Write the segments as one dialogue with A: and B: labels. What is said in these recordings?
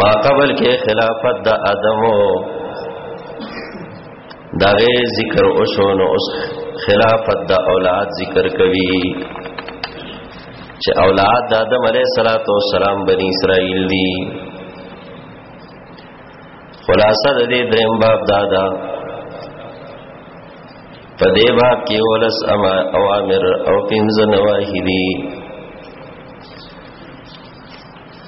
A: ما قبل کې خلافت د ادمو دا غي ذکر او شو نو اوس خلافت د اولاد ذکر کوي چې اولاد د آدم علیه صلوات و سلام بنی اسرائیل دي خلاصه د دې دریم باب دادا په دې باب کې ولس اوامر او پنځه نواهی دي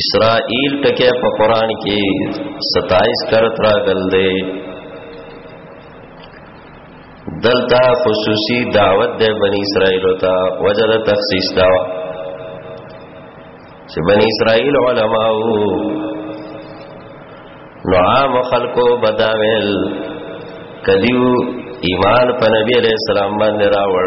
A: اسرائیل ټکی په قران کې 27 کرت راغل دی دلته خصوصي دعوت ده بنی اسرائیل ته وجد تخصیص دا چې بنی اسرائیل علماء نو عام خلکو بداویل کدیو ایمان په نبی علیہ السلام باندې راوړ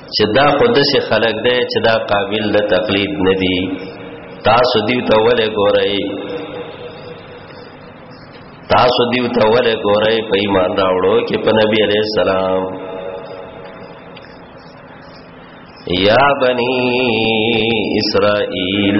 A: چې دا خود سي خلق دی چې دا قابل د تقلید نه دي تاسو دیو ته ولې ګورئ تاسو دیو ته ولې ګورئ په ایمان راوړو کې په نبی عليه السلام یا بنی اسرائیل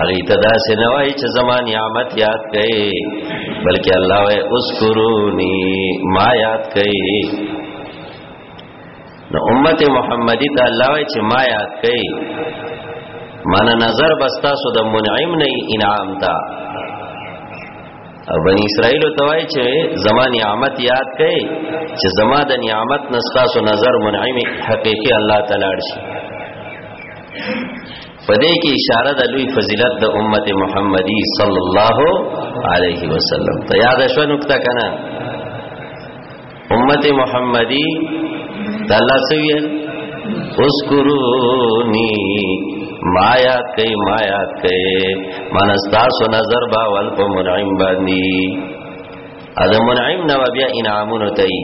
A: هغه ته دا سنوي چې زما نعمت یاد کړي بلکې الله وې اذكروني ما یاد کړي نو امت محمدی ته الله وې چې ما یاد کړي مانا نظر بستا سو د منعم نه انعام تا او بنی اسرائیل ته وای چې زما نعمت یاد کړي چې زما د نعمت نستا سو نظر منعم حقيقي الله تعالی شي پدې کې اشاره د لوی فضیلت د امت محمدي صلی الله علیه وسلم ته یاد شو نقطه کنه امت محمدي د الله سوی اذکرونی ما یاد کئ ما یاد کئ من استاسو نظر با ول په منعم باندې اذ منعم نو بیا انعامونه تئی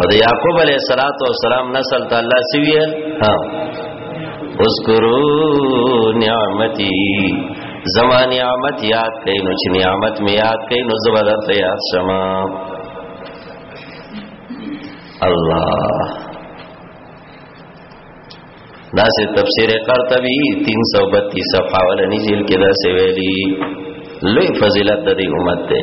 A: او د یعقوب علیه السلام نسل ته الله سویل ها اذکروا نعمتي زما نعمت یاد کئ نو چې نعمت می یاد کئ نو زبردست یاد شمه الله دا سه تفسیر قرطبی 332 صفحه ولنی جیل کې دا سه ویلی لوی فضیلت د دې امت ته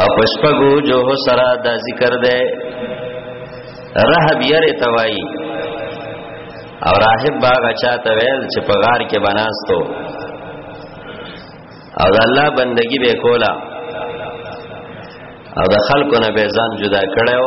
A: او پشپګو جو سره دا ذکر ده رهب یره توای او راهب باغ چاته ویل چې په غار کې بناستو او د الله بندگی به کولا او د خلکو نه به ځان جدا کړو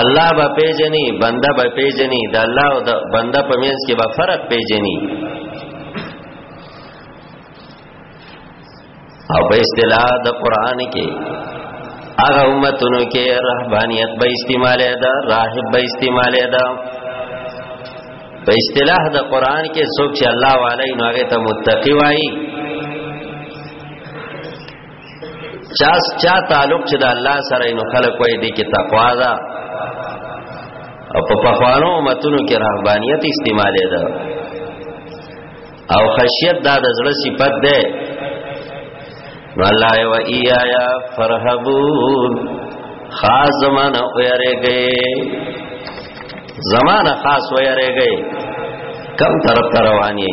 A: الله به پیجنی بنده به پیجنی د الله او د بنده په منځ کې به فرق پیجنی او په اصطلاح د قران کې هغه امتونو کې رهبانيت به استعمال ده راهب به استعمال ده په اصطلاح د قران کې څوک چې الله علی نو هغه ته متقی وایي چا چا تعلق چې د الله سره نو خلق وای دي کې تقوا ده او په پخوانو امتونو کې رهبانيت استعمالې ده او خشیت دا د زړه صفت ده والله و ایایا فرحبون خاص زمانہ ویرے گئے زمانہ خاص ویرے گئے کم طرف تروانی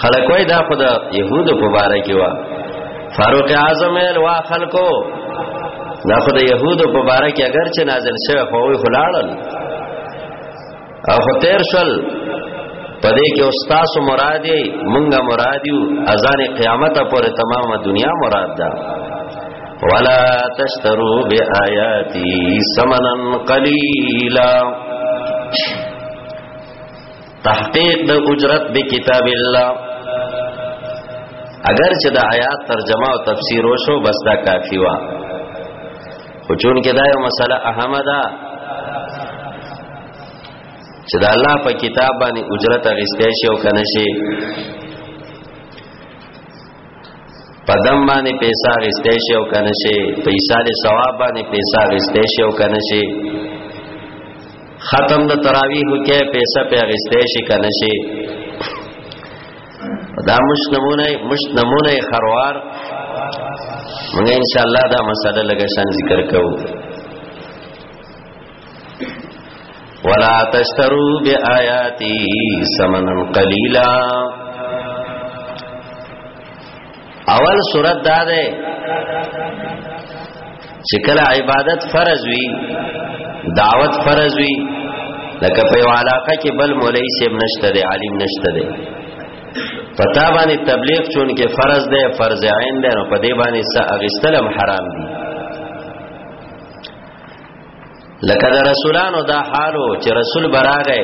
A: خلک وای دا خود يهودو په باره کې وا فاروق اعظم ال وا خلکو دا خود يهودو په باره کې اگر چې نازل شوی خو وی خلاړل او خو تیر شل پدې کې استاد مرادي مونږه مرادیو اذان قیامت پورې تمام دنیا مراد ده ولا تشترو بیااتی ثمنا قلیلا تحقیق د اجرت به کتاب الله اگر چې د آیات ترجمه او تفسیر وشو بس دا کافی وا خو چون کې دا یو مسله اهمه ده چې د الله په کتاب باندې اجرت غوښتې شي او کنه شي پدم باندې پیسې غستې شي او کنه شي پیسې له ثواب باندې پیسې غستې شي او کنه شي ختم د تراویح کې پیسې په غستې شي کنه شي دا مش نمونه مش نمونه خروار موږ ان شاء الله دا مسله لګښان ذکر کوو ولا تشتروا بیااتی ثمنا قلیلا اول صورت دا ده چې کله عبادت فرض وي دعوت فرض وي لکه په یو علاقه کې بل مولای سیب نشته دی عالم نشته دی پتا باندې تبلیغ چون کې فرض ده فرض عین ده نو په دې باندې څه اغستلم حرام دي لکه د رسولانو دا حالو چې رسول براغه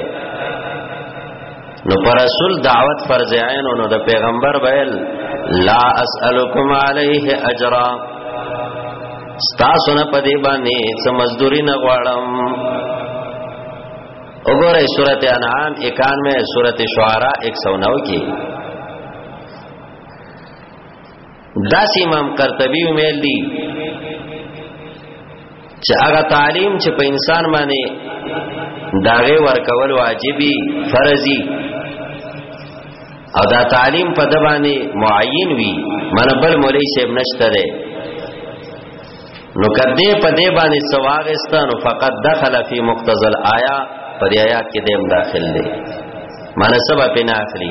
A: نو پر رسول دعوت فرض عین نو د پیغمبر ویل لا اسالکم علیه اجرا ستاسو نه پدی باندې څه مزدوری نه غواړم وګورئ سورته انعام 91 سورته شعراء 109 کې داس امام قرطبي ویل دي چې هغه تعلیم چې په انسان باندې داغه ورکول واجبي فرضي او دا تعلیم په دبانې معین وي من بل مولوی صاحب نشته ده نو کده په دې باندې سواغستان فقط دخل فی مقتضى الایا پر آیات کې دیم داخل دی معنی سبا په نه اخلي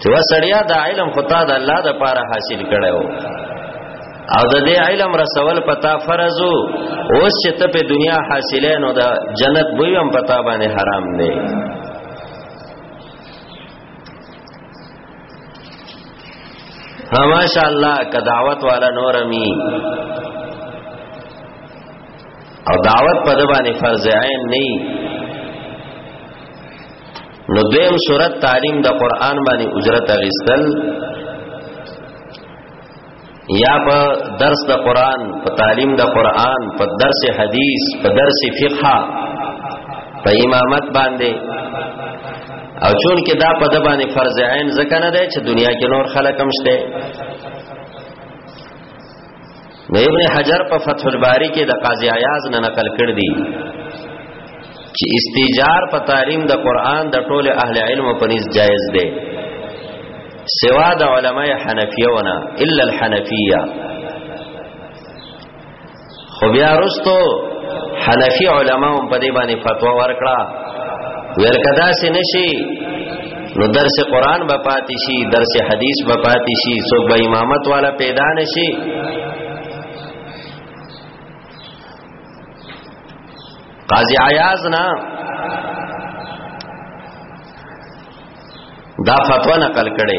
A: چې وسړیا دا علم خطا د الله د پاره حاصل کړو او د دې علم رسول پتا فرض اوس چې ته په دنیا حاصلې نو د جنت بوی هم پتا باندې حرام دی ها ماشاء الله که دعوت والا نور می او دعوت په د باندې فرض عین نه نو دویم صورت تعلیم د قران باندې اجرت اغستل یا په درس د قران په تعلیم د قران په درس حدیث په درس فقه په امامت باندې او چون کې دا په د باندې فرض عین ځکه نه دی چې دنیا کې نور خلک هم شته د ابن حجر په فتح الباری کې د قاضی عیاض نه نقل کړ دی چې استیجار په تعلیم د قران د ټوله اهل علم په نس جایز دی سوا د علماء حنفیونه الا الحنفیه خو بیا رستو حنفی علماء په دې باندې فتوا ورکړه ورکدا سي نشي نو درس قران به پاتې شي درس حدیث به پاتې شي څوک به امامت والا پیدا نشي قاضی عیاض نه دا فتوا نقل کړي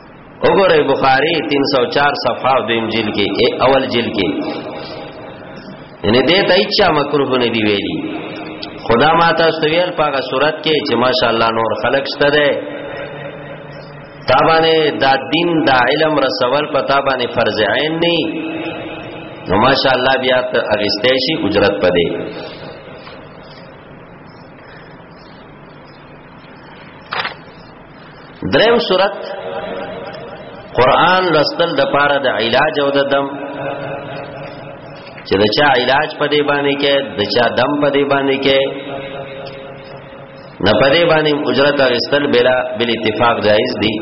A: وګوره بخاری 304 صفحه د انجیل کې اول جیل کې ان دې ته اچا مکروه نه دی ویلي خدا ما تاسو ته ویل پاګه صورت کې چې ماشاءالله نور خلق شته ده تابانه دا دین دا علم رسول پتا باندې فرض عین نه نو ماشاءالله بیا ته اغستې شي اجرت پدې دریم صورت قران لستل د پاره د علاج او د دم چې د چا علاج په دی باندې کې د چا دم په دی باندې کې نه په دی باندې اجرت او استل بلا بل اتفاق جایز دي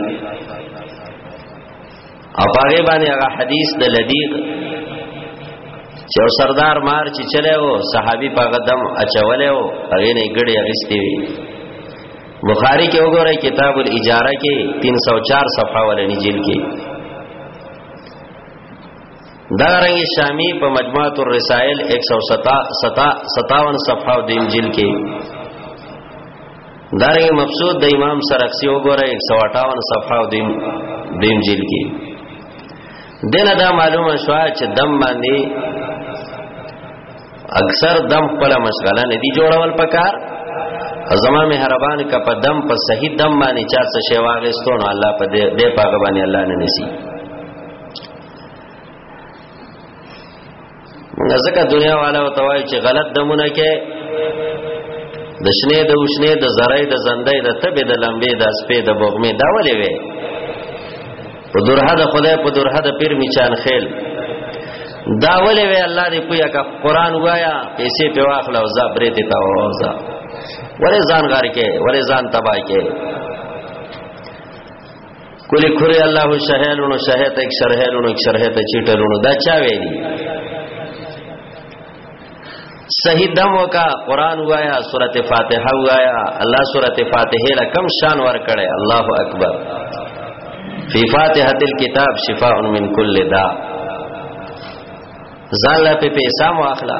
A: او پاره باندې هغه حدیث د لدیغ چې سردار مار چې چلے وو صحابي په قدم اچولې وو هغه نه ګړې اغستې وي بخاری کې وګورئ کتاب الاجاره کې 304 صفحه ولني جلد کې دا رنګ شامی په مجموعه الرسائل 157 صفحه د انجیل کې دا رنګ مبسوط د امام سرخسی وګوره 158 صفحه د انجیل کې دنه دا معلومه شو چې دم باندې اکثر دم خپل مشغله نه دی جوړول پکار زما مهربان کا په دم په صحیح دم باندې چا څه شی واغستون الله په دې په غبانې الله نه نسی ځکه دنیا والا او توای چې غلط دمونه کې د شنه د وشنه د زړې د زندې د تبې د لمبې د سپې د بغمې دا ولې وې په درها د خدای په درها د پیر میچان خیل دا ولې وې الله دې پویا کا قران وایا پیسې په واخل او ځا برې ته تا وځا ولې ځان غار کې ولې ځان تبا کې کلی کلی الله شهلونو شهت یک شرهلونو یک شرهت چټلونو دا چا ویلی صحیح دم وکا قران وایا سورته فاتحه وایا الله سورته فاتحه لا کم شان ور کړي الله اکبر فی فاتحه الكتاب شفاء من کل داء زال په پیسې مو اخلا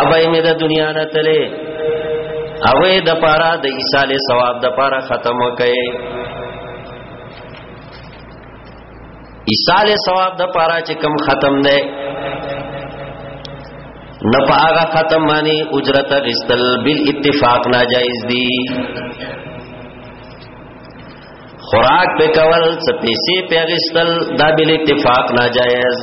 A: اوای مې د دنیا نه تلې اوې د پارا د عیسی له ثواب د پارا ختم وکړي عیسی له ثواب د پارا چې کم ختم ده نه پاغه ختم معنی اجرت غستل بل اتفاق ناجائز دي خوراک په کول څه پیسې په غستل دا بل اتفاق ناجائز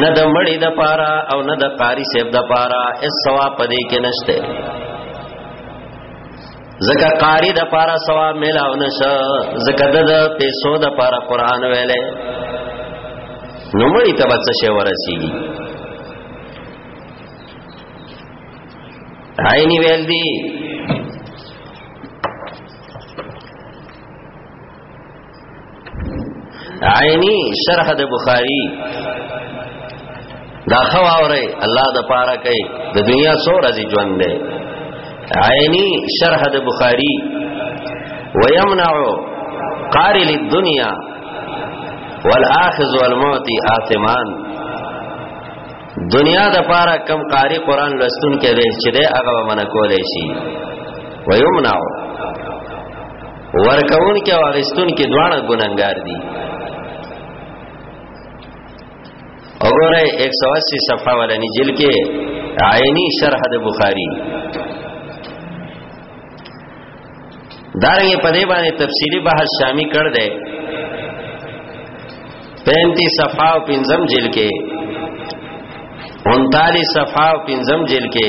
A: نه د مړی د پارا او نه د قاری صاحب د پارا اس ثواب پدې کې نشته زکه قاری د پارا ثواب ملاو نشه زکه د پیسو د پارا قران ویلې نو مړی ته بچ شي ورسیږي عینی ویل دی عینی شرح د بخاری دا خو اوره الله د پاره کوي د دنیا څو ورځې ژوند دی عینی شرح د بخاری ويمنع قاری للدنيا والاخذ والمعطي آثمان دنیا د پاره کم قاری قران لستون کې دی چې دی هغه منکول شي ويمنع ورکون کې او اغستون کې دواړه ګناګار دي وګوره 180 صفحه ولني جل کې عینی شرح د بخاری دارنګه په دې باندې تفصیلی بحث شامی کړ دې 35 صفحه او پنځم جل کې 39 صفحه او پنځم جل کې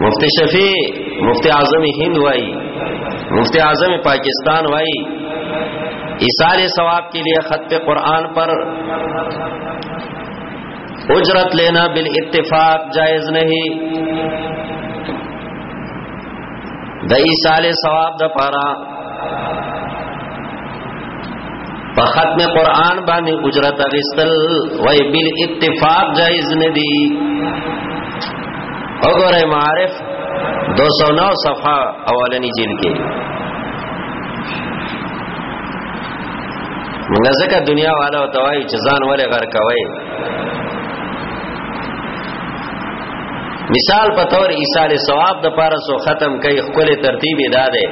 A: مفتی شفیع مفتی اعظم ہند وائی مفتی اعظم پاکستان وائی اثار ثواب کے لیے خط قرآن پر اجرت لینا بال اتفاق جائز نہیں د ایصال ثواب د پاره په ختم قران باندې اجرت غستل وای بل اتفاق جایز نه دی وګوره معارف 209 صفحه اولنی جیل کې موږ ځکه دنیا والا او توای چې ځان ولې غر کوي مثال په تور ایصال ثواب د پاره سو ختم کوي خپل ترتیب ادا ده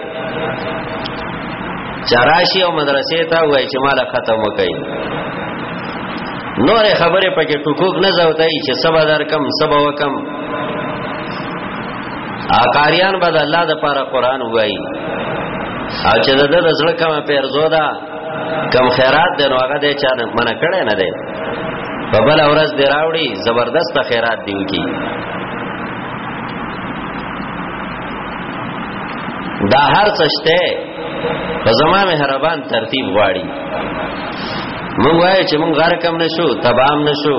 A: چراشی او مدرسې ته وای چې مال ختم وکړي نور خبره پکې ټکوک نه زوتای چې سبا در کم سبا وکم آکاریان به د الله د پاره قران وای او چې د د زړه کومه پیرزو ده کم خیرات دی نو هغه دی چا نه منع کړی نه دی په بل ورځ دی راوړي زبردست خیرات دی وکي دا هر څشته په زما مهربان ترتیب غواړي مونږ وایو چې مونږ غر کم نشو تبام نشو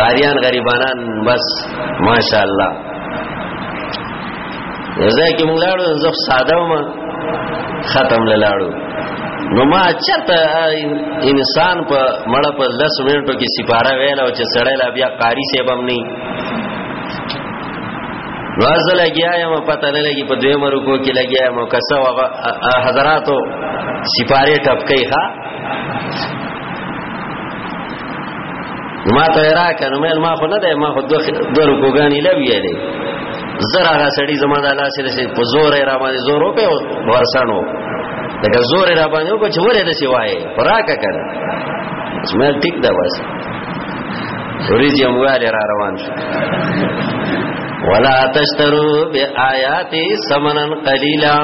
A: قاریان غریبانان بس ماشاءالله زه کې مونږ لاړو زه ساده ما ختم لاړو نو ما چرته انسان په مړ په 10 منټو کې سپاره ویل او چې سړی لا بیا قاری سی بم نه وازه لګیا یم پته نه لګي په دوی مرکو کې لګیا یم کسه هغه حضراتو سپاره ټپکې ښا ما ته را کنه مې ما خو نه ده ما خو دوه دوه رکوګانی لوي دی زرا غا سړی زما د الله سره په زور را باندې زور وکړ ورسانو دغه زور را باندې وکړ چې ورې د سی وای راکا کړ اسمه ټیک دا بس ورځ یم واله را روان شو ولا تشترو بیااتی سمنن قلیلا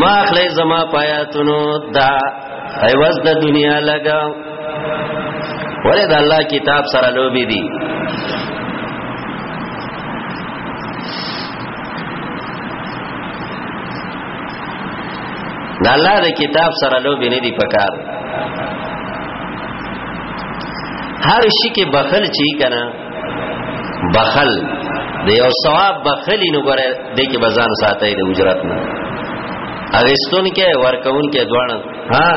A: ما خلی زما پایاتونو دا ایواز د دنیا لګا ولې د الله کتاب سره لوبي دي د الله د کتاب سره لوبي نه دي پکار هر شي کې بخل چی کنه بخل د یو ثواب بخلی نو ګره د کې بزان ساتي د اجرت نه اوستون کې ورکون کې دوړ ها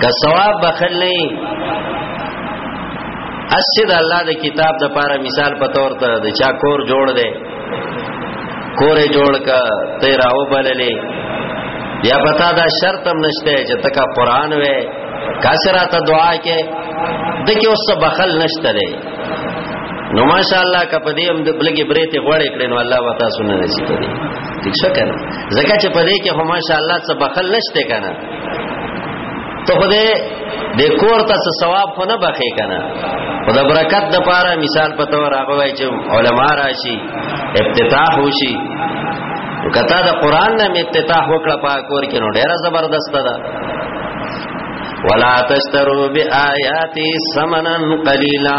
A: که ثواب بخل نه اسد الله د کتاب د پاره مثال په تور ته د چا کور جوړ دی کورې جوړ کا ته راو بللې یا پتا دا شرط هم نشته چې تکا قران وې کاسرا ته دعا کې د کې اوس بخل نشته دی نو ماشاءالله کپدې هم د بلګي برې ته غوړې کړې نو الله وتعالى سننه نصیب کړي ٹھیک شو کنه زکه چې پدې کې هم ماشاءالله څه بخل نشته کنه ته خو دې د کور ته څه ثواب خو نه بخې کنه او د برکت د پاره مثال په تور هغه وای چې علما راشي افتتاح وشي کته د قران نه افتتاح وکړه په کور کې نو ډیره زبردست ده ولا تشترو بیااتی سمنن قلیلا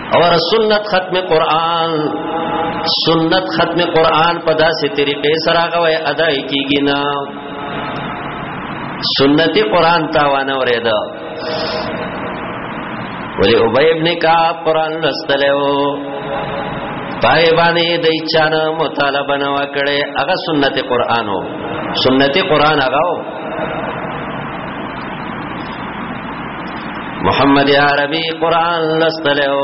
A: اور سنت ختم قران سنت ختم قران په داسې طریقې سره غوي ادا کیږي نه سنت قران تا وانه ورېدا ولی ابی ابن کعب قران لستلو پای باندې د چانه مطالبه نه وکړي هغه سنت قرانو سنت قران هغه محمد عربي قران لستلو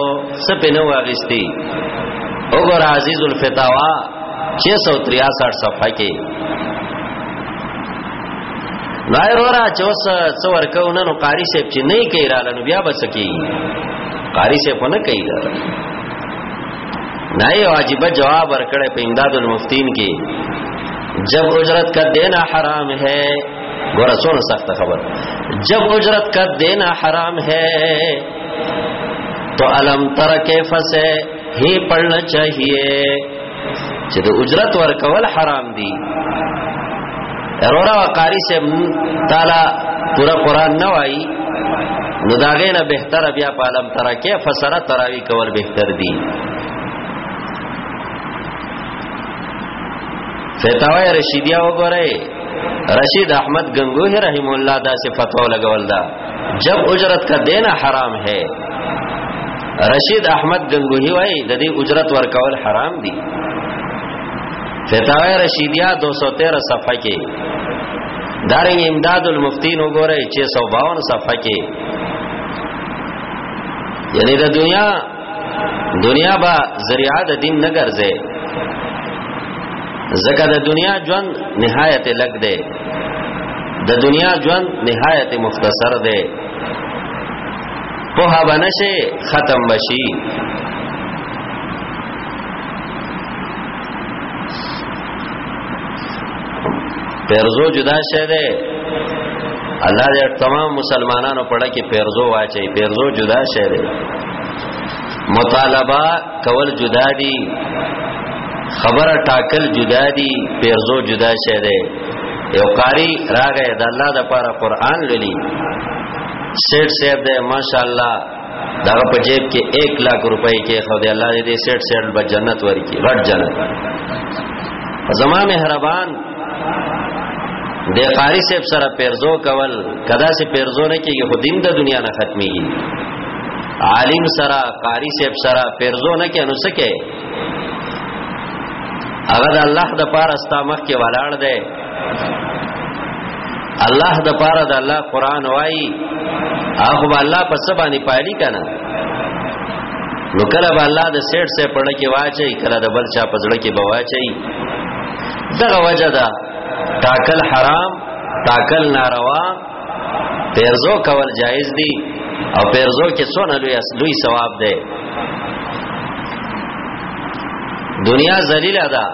A: سپینو واغستی وګور عزیز الفتاوا 663 صفحه کې نای رورا چوس څور کو نن قاری صاحب چې نه کوي را لنو بیا بس کی قاری صاحب نه کوي دا نای واجب جواب ورکړې په امداد المفتین کې جب اجرت کا دینا حرام ہے ګوره څونه سخت خبر جب اجرت کا دینا حرام ہے تو علم تر کیف سے ہی پڑھنا چاہیے چې د اجرت ورکول حرام دي ارورا وقاری سے تعالی پورا قران نه وای نو داغه نه بهتر بیا په عالم ترا کې فسره تراوی کول بهتر دي فتاوی رشیدیه وګورئ رشید احمد گنگوه رحم الله دا سے فتوا لگول دا جب اجرت کا دینا حرام ہے رشید احمد گنگوه وای د دې اجرت ورکول حرام دي فتاوی رشیدیه 213 صفحه کې دارنګ امداد المفتین وګورئ 652 صفحه کې یعنی د دنیا دنیا با ذریعہ د دین نه ګرځي زکه د دنیا ژوند نهایت لګ دی د دنیا ژوند نهایت مختصر دی په هغه نشه ختم بشي پیرزو جدا شه ده الله دې تمام مسلمانانو پړه کې پیرزو واچي پیرزو جدا شه ده مطالبه کول جدا دي خبره ټاکل جدا دي پیرزو جدا شه ده یو قاری راغې د الله د پاره قران للی سیټ سیب ده ماشاءالله دا په جیب کې 1 لک روپۍ کې خو دې الله دې سیټ سیټ په جنت ورکی غټ جنت زما مهربان د قاری صاحب سره پیرزو کول کدا سي پیرزو نه کیږي خو دین د دنیا نه ختميږي عالم سره قاری صاحب سره پیرزو نه کې نو سکه هغه د الله د پاره ستا مخ کې ولاړ دی الله د پاره د الله قران وای هغه به الله په سبا نه پالي کنه نو کله به الله د سیټ سه پړ کې واچي کله د بل چا په ځړ کې بواچي دغه وجه ده تاکل حرام تاکل ناروا پیرزو کول جایز دی او پیرزو کې څونه لوی لوی ثواب دی دنیا ذلیل ده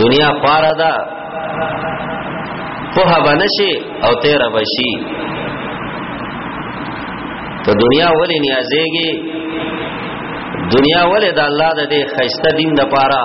A: دنیا خوار ده په بنشي او تیر بشي ته دنیا ولې نیازېږي دنیا ولې د الله د دې خیسته دین د پاره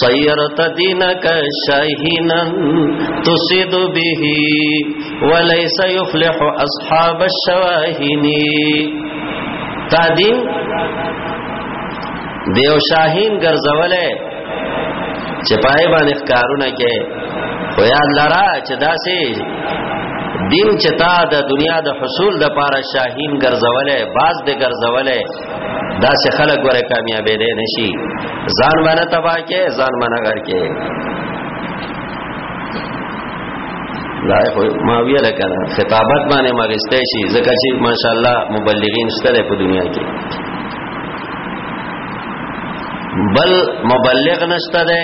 A: سيرت دينك شاهنا تسد به وليس يفلح اصحاب الشواهن تا دین دیو شاهین ګرځولې چې پای باندې کارونه کې او یا لرا چې داسې دین چې تا د دنیا د حصول د پاره شاهین ګرځولې باز دې ګرځولې دا سه خلک ګوره کامیابې دي نشي ځان باندې تبا کې ځان باندې غر کې لا خو ما ویل کنه خطابت باندې مغسته شي زکه چې ماشاءالله مبلغین ستره په دنیا کې بل مبلغ نشته ده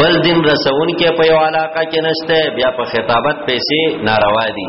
A: بل دین رسون کې په یو علاقه کې نشته بیا په خطابت پیسې ناروا دي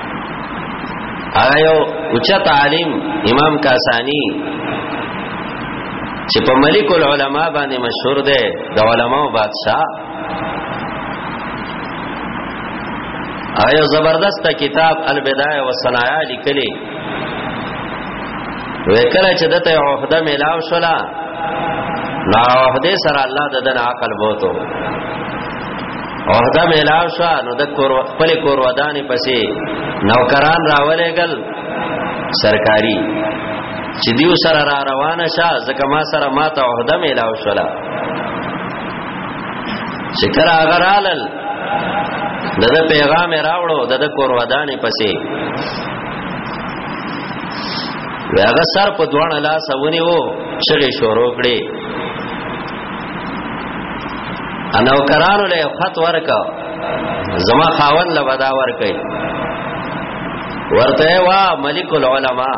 A: آیو اوچت عالم امام کاسانی چې په ملک العلماء باندې مشهور دی د علماو بادشاہ آیو زبردست کتاب البدایه والصنایع لیکلی وکړه چې دته عہده ملاو شولا نو عہده سره الله د دن عقل بوته او دا ملاو شو نو د کور خپل کور ودانې پسې نوکران راولېګل سرکاري چې دیو سره را روانه شه ځکه ما سره ما ته عہده ملاو شولا چې کله هغه رالل دغه پیغام راوړو دغه کور ودانې پسې هغه سر په دوه لاس ونیو چې شروع کړي انا وکرانو له خط ورکا زما خاون له ودا ورکي ورته وا ملک العلماء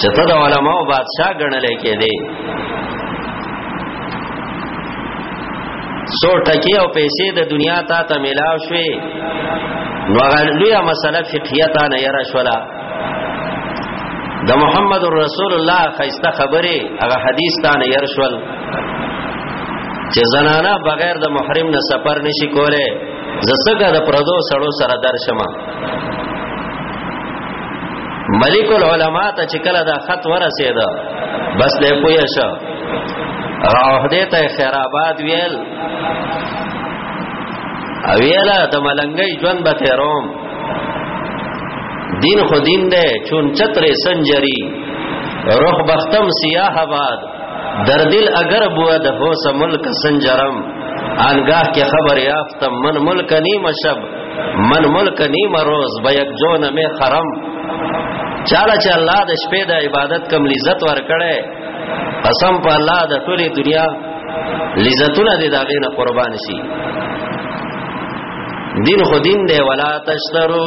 A: چې ته د علماء بادشاہ ګڼل کې دی سو ټکی او پیسې د دنیا ته ته ملاو شوې نو هغه لوی مسله فقهیه ته نه یرا شولا د محمد رسول الله خيسته خبره هغه حدیث ته نه ير شول چې زنانا بغیر د محرم نه سفر نشي کوله زسګه د پردو سړو سره درشمه ملک العلماء ته چې کله دا خط ورسېده بس دې پوه شو راوهدې ته خیر آباد ویل اویلا د ملنګي ژوند به تیروم دین خو دین ده چون چتر سنجری رخ بختم سیاه آباد در دل اگر بود حوس ملک سنجرم آنگاه که خبر یافتم من ملک نیم شب من ملک نیم روز به یک جون می خرم چاله چې الله د شپې د عبادت کم لذت ور کړي قسم په الله د ټولې دنیا لذتونه دې داغې نه قربان شي دین خو دین دی ولا تشترو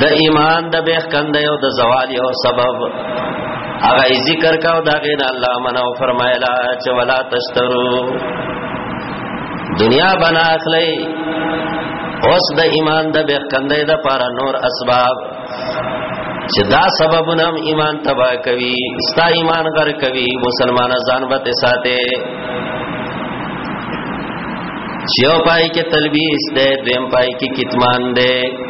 A: د ایمان د بیخ کند یو د زوال یو سبب هغه ذکر کاو دا غین الله منو فرمایلا چې ولا تشترو دنیا بنا اخلی اوس د ایمان د بیخ کند د پارا نور اسباب چې دا سببونه هم ایمان تبا کوي ستا ایمان غر کوي مسلمان ځان به ساته چې پای کې تلبیس ده دویم پای کې کتمان ده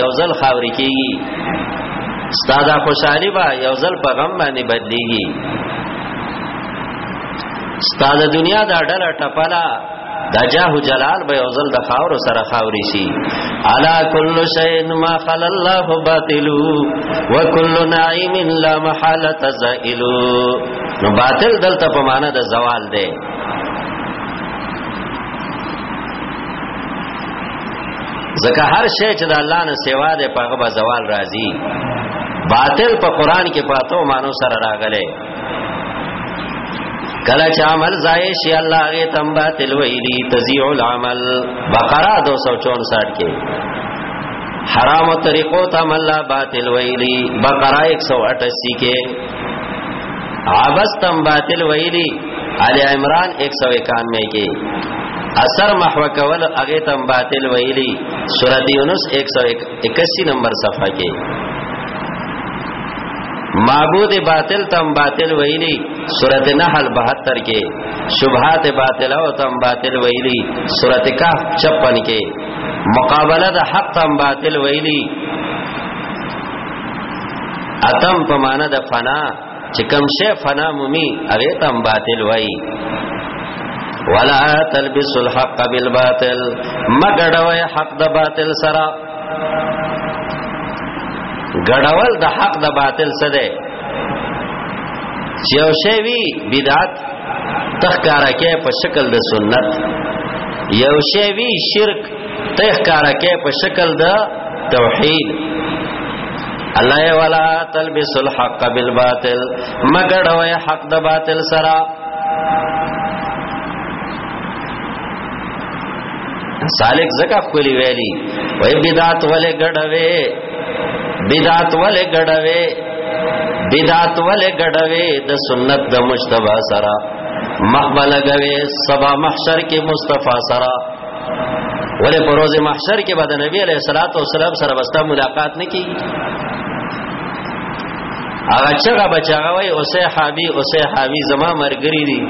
A: یو ځل خاورې کیږي ستاده خوشحالي با یو ځل په غم باندې بدليږي ستاده دنیا دا ډله ټپلا دا جاه جلال به یو ځل د خاور سره خاوري شي الا کل شیء ما خل الله باطل وکل نعیم لا محاله زائل نو باطل دلته په معنا د زوال دی ځکه هر شی چې د الله نه سوا ده په هغه زوال راځي باطل په قران کې پاتو مانو سره راغله کله چې عمل ځای شي الله غي تم باطل ویلي تزيع العمل بقره 264 کې حرام طریقو تم الله باطل ویلي بقره 188 کې عبستم باطل ویلی علی عمران 191 کې اثر محو کول هغه تم باطل ویلی سورۃ یونس 181 نمبر صفحه کې معبود باطل تم باطل ویلی سورۃ نحل 72 کې شبهات باطل او تم باطل ویلی سورۃ کهف 56 کې مقابله د حق تم باطل ویلی اتم په معنا د فنا چې کوم شی فنا مومي هغه تم باطل وای ولا تلبس الحق بالباطل مګړوي حق د باطل سره ګړول د حق د باطل سره چې او شی وی بدعت تخکارا کې په شکل د سنت یو شی وی شرک ته ښکارا کې په شکل د توحید الله ولا تلبس الحق بالباطل مگر وای حق د باطل سره سالک زکه خولي ویلي وای بدعت ولې ګډوي بدعت ولې ګډوي بدعت ولې ګډوي د سنت د مجتبی سره مخبلګوي سبا محشر کې مصطفی سره ولې په روز محشر کې به د نبی علیہ الصلوۃ والسلام سره وستا ملاقات نه کیږي هغه چېغه بچاغه وای او سه حابي او سه حابي زما مرګري دي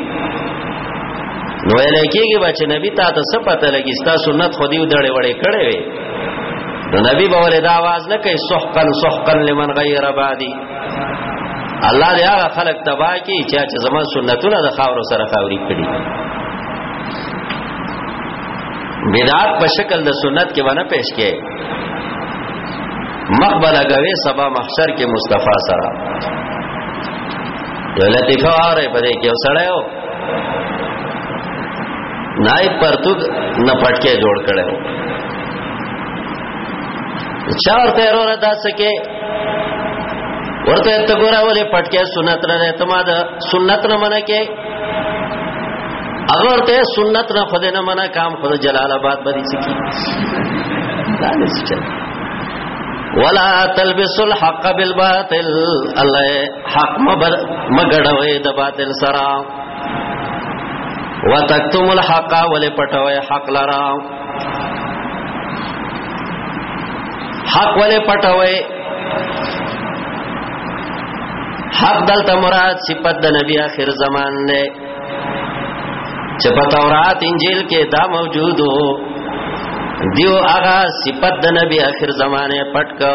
A: نو لکېږي بچ نبی تا ته څه پته لګي ستا سنت خو دی ودړې وړې کړې وي نو نبی به ولې دا आवाज نه کوي سحقن سحقن لمن غیر بادي الله دې هغه خلک تبا کی چې چې زمون سنتونه د خاور سره خاوري کړی بدعت په شکل د سنت کې ونه پیش کې مقبل غوي سبا محشر کې مصطفی سره یو لطیفه آره په دې کې وسړیو نای پرتوګ نه پټکه جوړ کړو چار ته ورور داس کې ورته ته ګوره ولې پټکه سنت نه ته ما د سنت نه منه کې اگر ته سنت نه خود نه منه کام خود جلال آباد باندې سکی دا نه سچل ولا تلبس الحق بالباطل الله حق مګړوي د باطل سره وتکتم الحق ولې پټوي حق لرا حق ولې پټوي حق دلته مراد صفت د نبی اخر زمان نه چې په تورات انجیل کې دا موجود وو دیو هغه صفت د نبی اخر زمانه پټ کو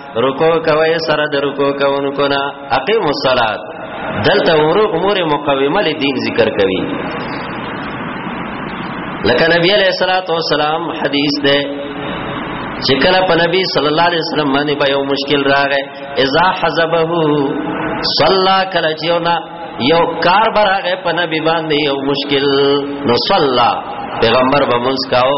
A: رکوع کوي سره د رکوع کوونکو نه اقیم الصلات دلته امور امور مقومه له دین ذکر کوي لکه نبی علیہ الصلوۃ والسلام حدیث ده چې کله په نبی صلی الله علیه وسلم باندې به یو مشکل راغی اذا حزبه صلى کله چې یو یو کار براغه په نبی باندې یو مشکل نو صلى پیغمبر به مونږ کاو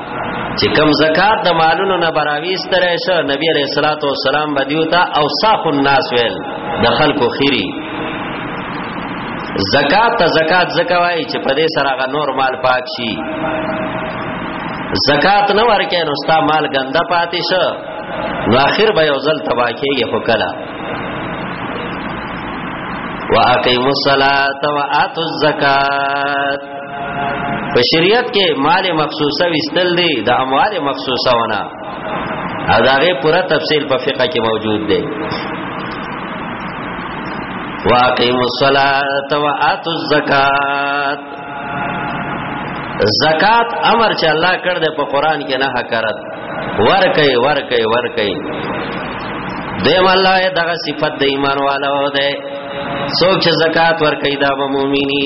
A: چې کم زکات د مالونو نه براويستره شه نبی عليه الصلاه والسلام بدیو ته اوصاف الناس ویل د خلکو خيري زکات ته زکات زکوای چې په دې سره غ نور مال پاک شي زکات نه ورکې نو ستا مال ګنده پاتې شه نو اخر به یو ځل تبا کېږي خو کله واقیموا الصلاة وآتوا الزکات په شریعت کې مال مخصوصه وستل دی د اموال مخصوصه ونه او دا غي پوره تفصیل په فقہ کې موجود دی واقیموا الصلاة وآتوا الزکات زکات امر چې الله کړ دې په قران کې نه حکرت ور کوي ور کوي ور کوي دیم الله دغه صفت د ایمان والو ده څوک چې زکات ور کوي دا به مؤمنی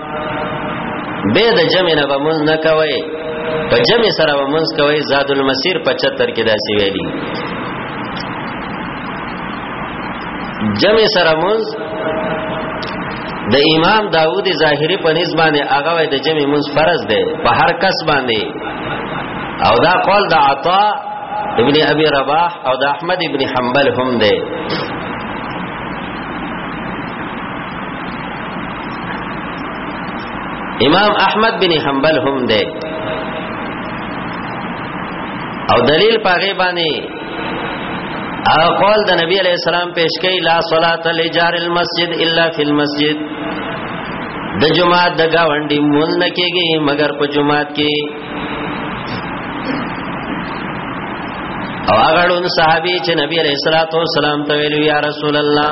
A: به د جمع نه به مونږ نه کوي په جمع سره به مونږ کوي زاد المسیر 75 کې داسې ویلي جمع سره مونږ د امام داوود ظاهری په نسبت هغه د جمع مونږ فرض ده په هر کس باندې او دا قول د عطا ابن ابي رباح او د احمد ابن حنبل هم ده امام احمد بن حنبل هم ده او دلیل پاغه باندې او قول د نبی علیہ السلام پیش کړي لا صلات لجار المسجد الا فی المسجد د جمعه د گاونډي مون نه کېږي مگر په جمعه کې او هغه ډون صحابي چې نبی عليه الصلاه والسلام ته ویلو یا رسول الله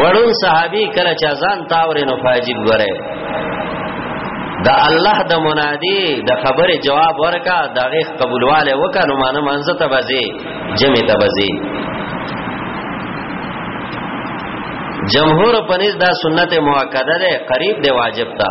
A: وړون صحابي کله چې اذان تاورې نو فاجب غره دا الله د منادي د خبره جواب ورکا دغه قبولواله وکړو مانه منځ ته بځي جمع ته بځي جمهور پنځ دا سنت مؤکده ده قریب دی واجب تا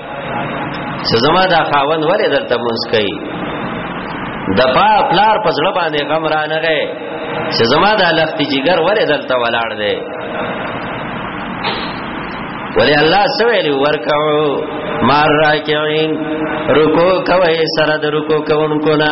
A: چې زما دا خاوند ولې دلته مونږ کوي د پا پلار په ځړ باندې غم را نه غي چې زما دا لخت جګر ولې دلته ولاړ دی ولی الله سویل ورکعو مار راکعين رکو کوي سره د رکو کوونکو نه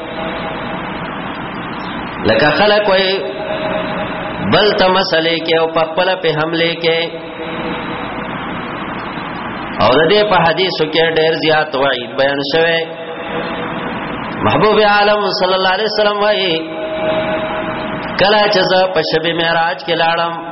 A: لکه خلک وای بل ته مسلې کې او په خپل په حمله کې او د دې په حدیثو کې ډېر زیات وعید بیان شوه محبوب عالم صلی الله علیه وسلم وای کله چې زه په شب معراج کې لاړم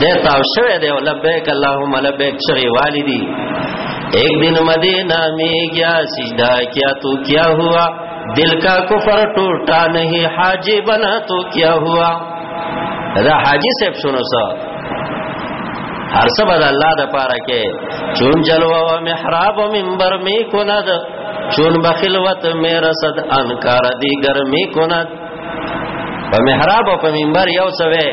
A: ده تاو شوه ده لبیک اللهم لبیک چغی والدی ایک دن مدینہ میں گیا سجدہ کیا تو کیا ہوا دل کا کفر ٹوٹا نہیں حاجی بنا تو کیا ہوا دا حاجی صاحب سنو سا هر څه بد الله د پاره کې چون جلو او محراب او منبر می کند چون بخلوت می رسد انکار دی گرمی کند په محراب او په منبر یو څه وې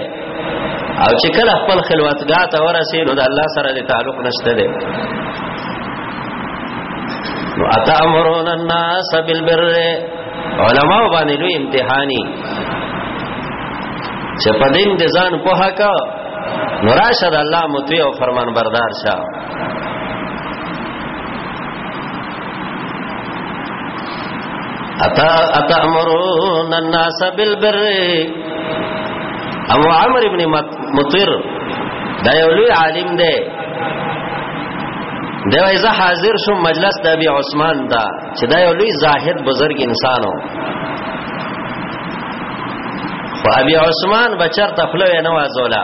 A: او چې کله خپل خلوتګاه ته ورسې نو د الله سره د تعلق نشته دی نو اتامرون الناس بالبر علماء باندې لوی امتحاني چې په دین د ځان په حق نو راشه د الله مطیع او فرمان بردار شه اتا اتامرون الناس بالبر ابو عمرو ابن مطر دا یو لوی عالم دی دا وایزه حاضر شو مجلس د ابي عثمان دا چې دا یو لوی زاهد بزرګ انسانو خو ابي عثمان بچر تخلو نه وازولا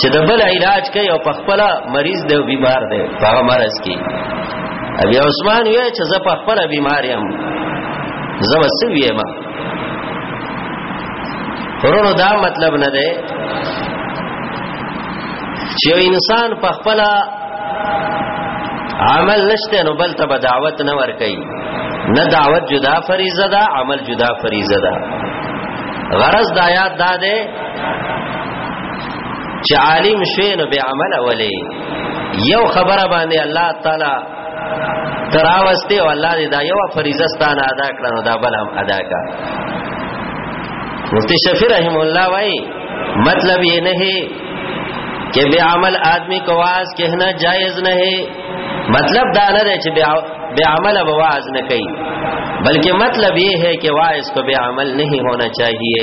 A: چې د بل علاج کوي او په خپل مریض دی بیمار دی په هغه مرز کې ابي عثمان وی چې زه په خپل بیمار یم زه وسوی یم ورونو دا مطلب نه دی چې انسان په خپل عمل نشته نو بل ته دعوت نه ور کوي نه دعوت جدا فریضه ده عمل جدا فریضه ده غرض د آیات دا ده چې عالم شوی نو به عمل ولې یو خبره باندې الله تعالی تراوسته او الله دې دا یو فریضه ستانه ادا کړه نو دا بل هم ادا کا مفتی شفیع رحم الله وای مطلب یہ نہیں کہ بے عمل آدمی کو واز کہنا جائز نہیں مطلب دا نه دی چې بے عمل به واز نه کوي بلکې مطلب یہ ہے کہ واعظ کو بے عمل نہیں ہونا چاہیے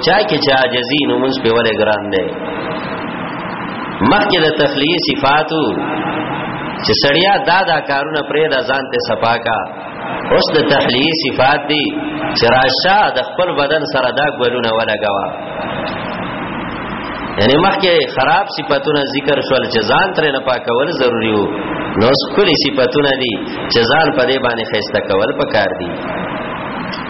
A: چا کې چا جزي نو موږ په وله ګران دی مخکې د تخلیه صفاتو چې سړیا دا دا کارونه پرې د ځان ته صفاکا اوس د تحلیه صفات دي چې راشه د خپل بدن سره دا ګلونه ولګوا یعنی مخکې خراب صفاتونه ذکر شول چې ځان ترې نه پاکول ضروری وو نو څکلي صفاتونه دي چې ځان په دې باندې خسته کول پکار دي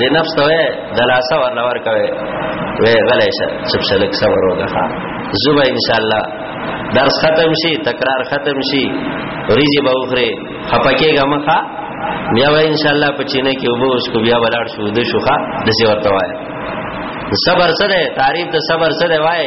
A: د نفس ته دلاسه ورلور کوي وی غلې شه چپ شلک صبر وکړه زوبه ان شاء الله درس ختم شي تکرار ختم شي ریزي به وخره خپکه غمخه بیا وای ان شاء الله په چینه کې وبو اس کو بیا ولاړ شو د شوخه د سی ورته وای صبر سره تعریف د صبر سره وای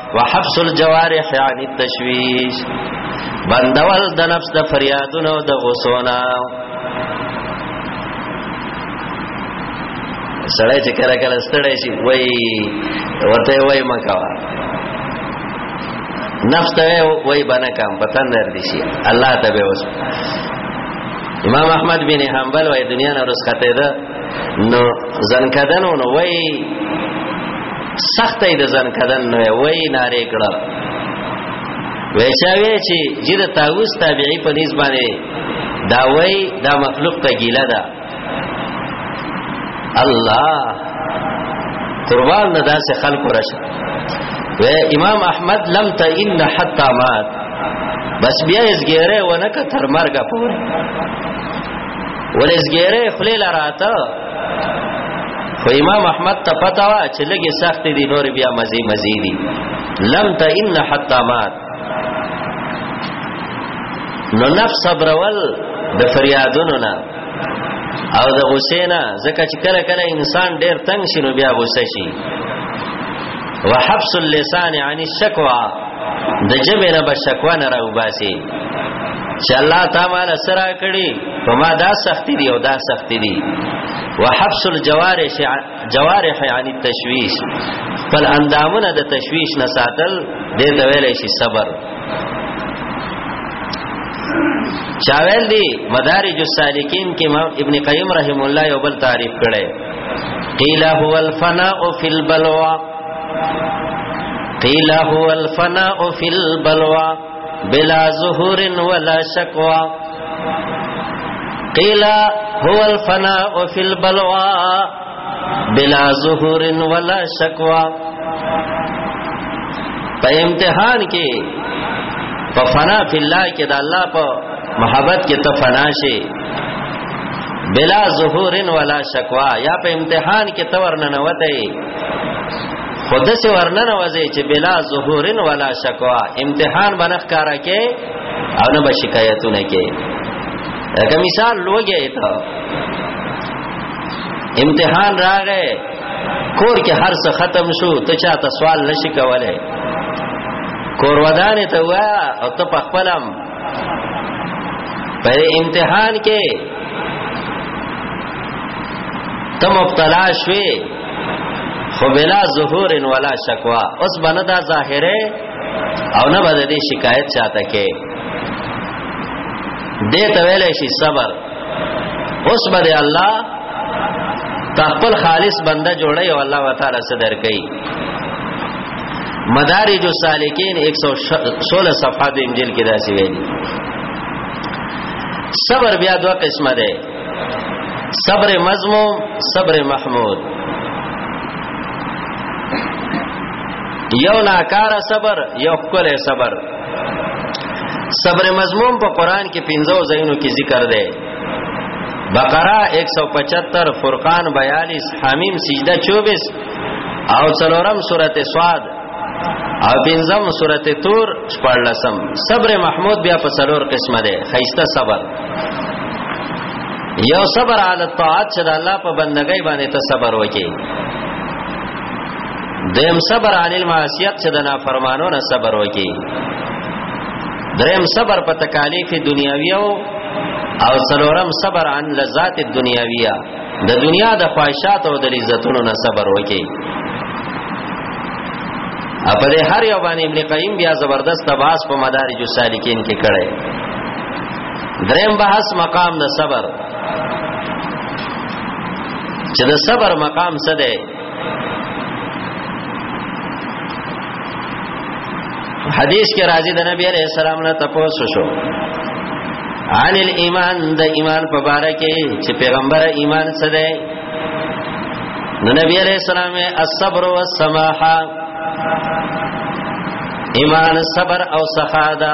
A: وحبس الجوارح عن التشويش بندول د نفس د فریادونو د غوسونه سړی چې کله کله ستړی شي وای ورته وای مکوا نفس ته وای بنه کام پتن در دي شي الله ته به وس امام احمد بن حنبل وای دنیا نه رسخته ده نو زنکدن نو وای سختې د زنکدن نو وای ناره کړه ویچاوی چې جې د تاوس تابعی په نسبت باندې دا وای دا مخلوق ته ګیله ده الله قربان نه داسې خلق ورشه و امام احمد لم تئن حتا مات بس بیا یې زګیره ونه ک تر مرګه پورې ولسګيره خلی لراته خو امام احمد ته پتا وا چې لګي سخت دي نور بیا مزي مزي دي لم ته ان حتا مات نو نفس صبرول د فریادونو نه او د غصې نه ځکه چې کله کله انسان ډیر تنگ شي نو بیا غصه شي وحبس اللسان عن الشکوى د جبه نه بشکوا نه راو باسي چې الله تعالی سره کړی په ما دا سختی دی او دا سختی دی وحبس الجوارح جوارح عن التشويش فل اندامونه د تشويش نه ساتل دې ته ویل شي صبر چاویل دی مدارج السالکین کې امام ابن قیم رحم الله یو بل تعریف کړي قیل هو الفناء فی البلوا قیل هو الفناء فی البلوا بلا ظهور ولا شکوا قیل هو الفناء فی البلوا بلا ظهور ولا شکوا په امتحان کې په فنا فی الله کې د الله په محبت کې ته فنا شي بلا ظهور ولا شکوا یا په امتحان کې تور نه وته خود سه ورننه وځي چې بلا ظهورن ولا شکوا امتحان بنخ کارا کې او نه به شکایتونه کې لکه مثال لوګي ته امتحان راغې کور کې هر څه ختم شو ته چاته سوال نشي کولای کور ودانې ته وا او ته په خپلم په امتحان کې ته مبتلا شوي خو بلا ظهور ولا شکوا اوس باندې دا ظاهره او نه بده دي شکایت چاته کې دې ته ویلې شي صبر اوس باندې الله تخپل خالص بنده جوړي او الله وتعالى صدر کوي مدارج السالکین 116 صفحه د انجیل کې داسې ویلي صبر بیا دوه قسمه ده صبر مذموم صبر محمود یو ناکار صبر یو کله صبر صبر مضمون په قران کې 15 ځایونو کې ذکر دی بقره 175 فرقان 42 حمیم سجده 24 او څلورم سورته سواد او پنځم سورته تور شپږلسم صبر محمود بیا په څلور قسمه ده خیسته صبر یو صبر علی الطاعات چې د الله په بندګۍ باندې ته صبر وکې دیم صبر علی المعصیت چې د نافرمانو نه صبر وکې دریم صبر په تکالیف دنیاوی او او څلورم صبر عن لذات الدنیاویه د دنیا د خواهشات او د لذتونو نه صبر وکي په دې هر یو باندې ابن قیم بیا زبردست باس په مدارج السالکین کې کړی دریم بحث مقام د صبر چې د صبر مقام څه دی حدیث کې راځي د نبی عليه السلام نه تاسو شو عن الايمان د ایمان په باره کې چې پیغمبر ایمان څه دی نو نبی عليه السلام الصبر والسماحه ایمان صبر او سخا ده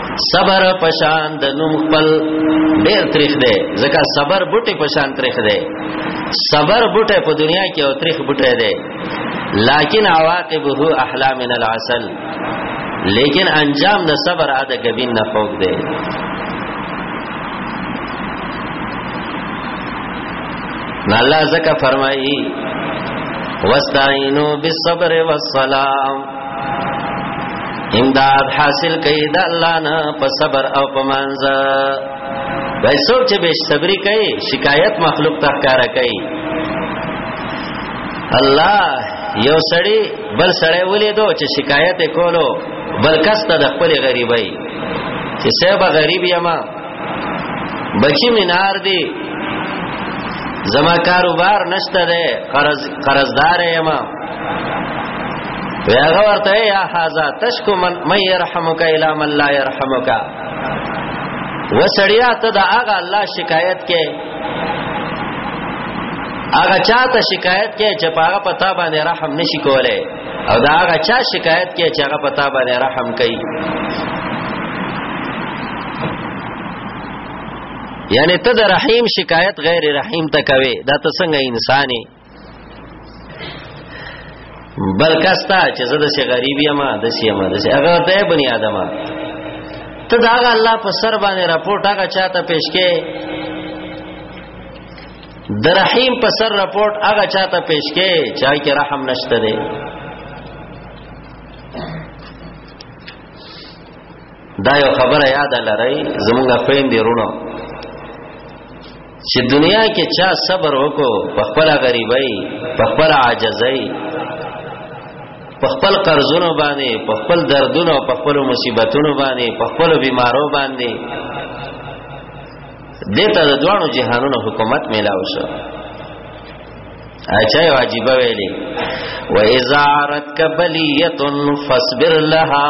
A: صبر پشان د نوم خپل ډیر تریخ دی ځکه صبر بوټي پشان تریخ دی صبر بوټي په دنیا کې او تریخ بوټي دی لیکن عواقبه احلا من العسل لیکن انجام د صبر اده غبین نه خوګ دی نو الله زکه فرمایي واستعینوا بالصبر والصلاه امداد حاصل کړي د الله نه په صبر او په مانزه وای څوک چې به صبري کوي شکایت مخلوق ته ښکارا کوي الله یو سړی بل سړی ولیدو چې شکایت کولو بل کس ته د خپل غریبۍ چې سبا غریب یما بچی مینار دی زما کاروبار نشته ده قرض قرضدار یما هغه ورته یا هاذا تشکو من مې يرحمک الا من لا يرحمک وسړیا ته دا هغه الله شکایت کې هغه چاته شکایت کې چې هغه پتا باندې رحم نشي کوله او دا هغه چا شکایت کې چې هغه پتا باندې رحم کوي یعنی ته د رحیم شکایت غیر رحیم ته کوي دا ته څنګه انساني بلکستا چې زه د شي غریب یم د شي یم د شي هغه ته بنی آدم ته دا هغه الله په سر باندې رپورټ هغه چاته پیش کې د رحیم په سر رپورټ هغه چاته پیش کې چا کې رحم نشته دی دا یو خبره یاد لرئ زمونږ خويندې رونو چې دنیا کې چا صبر وکړو په خپل غریبۍ په خپل عاجزۍ په خپل قرضونو باندې په خپل دردونو په خپل مصیبتونو باندې په خپل بیمارو باندې دته د دوانو جهانونو حکومت میلاو شو اچھا یو عجیب ویلی و اذا عرض کبلیت فاصبر لها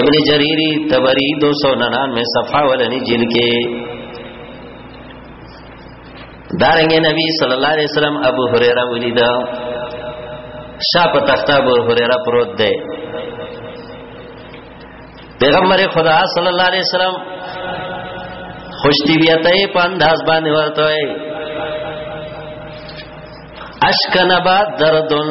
A: ابن جریری تبری 299 صفحه ولنی جلد کې دارنګ نبی صلی الله علیه وسلم ابو هريره ولیدا شاپ تخت ابو هريره پروت دی پیغمبر خدا صلی الله علیه وسلم خوشتی بیاته په انداز باندې ورته وي اشکنبا دردن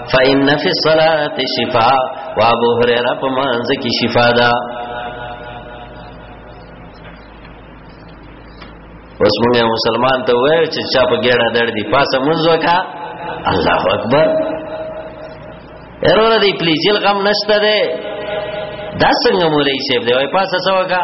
A: فإن في الصلاة شفاء وابو هريره په مانځ کې شفا ده اوس موږ مسلمان ته وایو چې چا په ګډه دړ دی پاسه مونږ وکا الله اکبر ارور دی پلیجل غم نشته ده دا څنګه مولای شیب دی وای پاسه څه وکا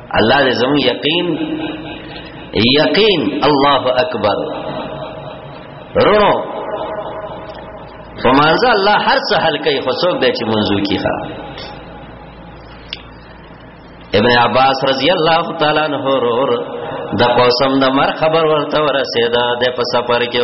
A: الله دې زمو یقین یقین الله اکبر رونو فمانزه الله هر څه حل کوي خو څوک دی چې منځو کیخه ابن عباس رضی الله تعالی عنہ ورور د قسم د مر خبر ورته ورسېده د په سفر کې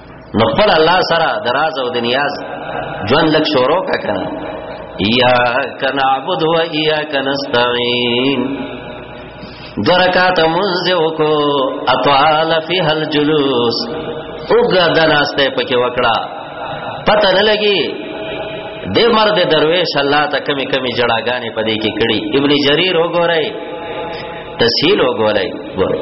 A: نو خپل الله سره دراز او د نیاز ژوند لک شورو کا کنه یا کنا عبد و یا کنستعين درکات منز وکو اطال فيها الجلوس اوګه دناسته پکې وکړه پته نه لګي د مرد درویش الله ته کمی کمی جړاګانې پدې کې کړي ابن جرير وګورئ تسهیل وګورئ ګورئ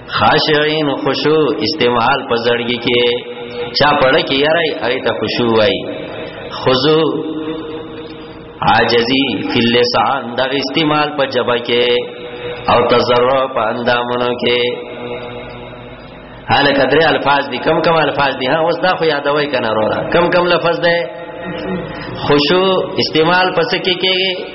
A: خاشعين خشوع استعمال په زړګي کې چا پړه کې یاري هغه ته خشوع وای خضوع عاجزی فی اللسان دا استعمال په جبا کې او تزرع په اندامونو کې حالا کدرې الفاظ دي کم کم الفاظ دي ها اوس دا خو یادوي کنه وروره کم کم لفظ ده خشوع استعمال پس کې کېږي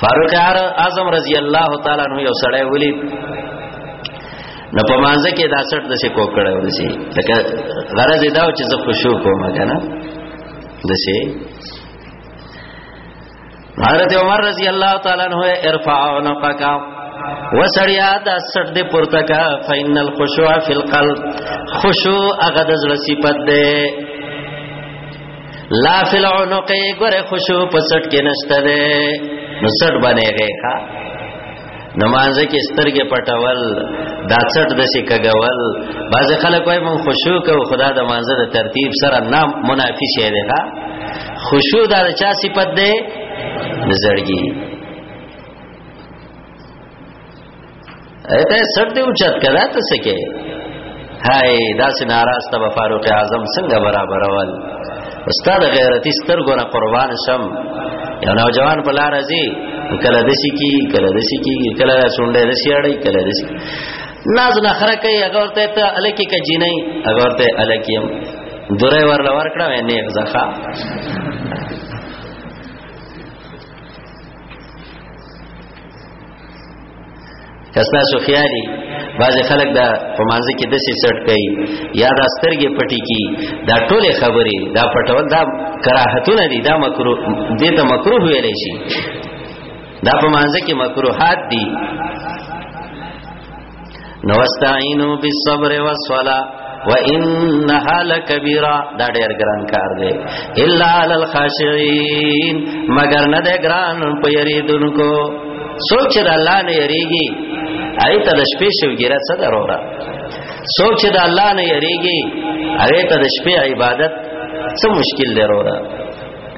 A: فاروق اعظم رضی الله تعالی عنہ یو سړی ولی نو په مانځه کې دا سټ د څه کو کړه ورسي لکه غرض دا چې زه خوشو کوم کنه د څه حضرت عمر رضی الله تعالی عنہ ارفع عنقک وسړیا دا سټ دې پورته کا فین الخشوع فی القلب خشوع هغه د زړه صفت ده لا فی العنق ګره خشوع په سټ کې نشته ده نو سټ بنېږي ښا نماز کې سترګې پټول دا سټ د شي کګول باز خلک وای مون خشوع کو خدا د منظر ترتیب سره نام منافی شه ده ښا خشوع دا چا صفت ده زړګي ایته سر دی اوچت کړه ته سکه هاي داس ناراض ته فاروق اعظم څنګه برابر ول استاد غیرتی سترګو نه قربان شم یو نوجوان په لار ازي کله دسی کی کله دسی کی کله سونډه دسی اړي کله دسی ناز نه خره کوي هغه ورته ته الکی کا جینای هغه ورته الکیم دوره ورلا ورکړه مې نه ځخه کستا سو خیالي بعض خلک دا په مانځ کې د سې سټ کوي یا دا سترګې پټي کی دا ټوله خبرې دا پټول دا کراهتونه دي دا مکروه دې ته مکروه ویل شي دا په مانځ کې مکروهات دي نو استعینو بالصبر والصلاه وانها لکبیره دا ډیر ګران کار دی الا علی الخاشعين مگر نه ده ګران په یریدونکو سوچ د الله نه یریږي ایت د شپې شوګیره څه دروره سوچ د الله نه یریږي ایت د شپې عبادت څه مشکل دروره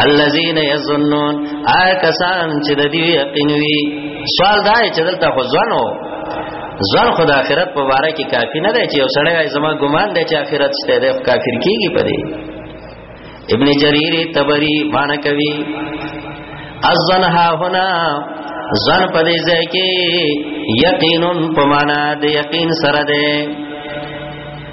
A: الذين يظنون آ کسان چې د دې یقین وی سوال دا چې دلته خو ځنو ځان خو د آخرت په واره کې کافی نه دی چې یو سړی وايي زما ګمان دی چې آخرت شته دی کافر کیږي په دې ابن جریر تبری باندې کوي ازن ها هنا ځان په دې ځای کې یقینن په معنا د یقین سره دی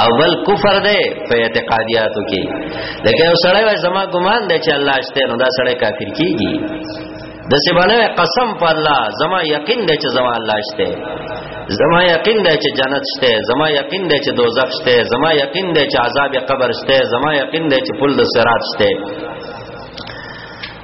A: او بل کفر دی په اعتقادیاتو کې لکه یو سړی وای زما ګمان دی چې الله شته نو دا سړی کافر کیږي د څه باندې قسم په الله زما یقین دی چې زما الله شته زما یقین دی چې جنت شته زما یقین دی چې دوزخ شته زما یقین دی چې عذاب قبر شته زما یقین دی چې پل د صراط شته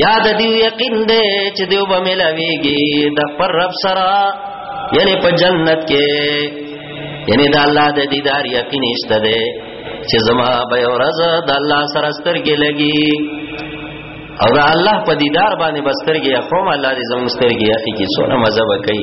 A: یاد دیو یقین دے چې دیو به ملاویږي د پر رب سره یعنی په جنت کې یعنی د الله د دیدار یقین نشته دے چې زما به ورځ د الله سره سترګې لګي او د الله په دیدار باندې بسترګې خو الله دې زموږ سترګې اخی کې څونه مزه وکړي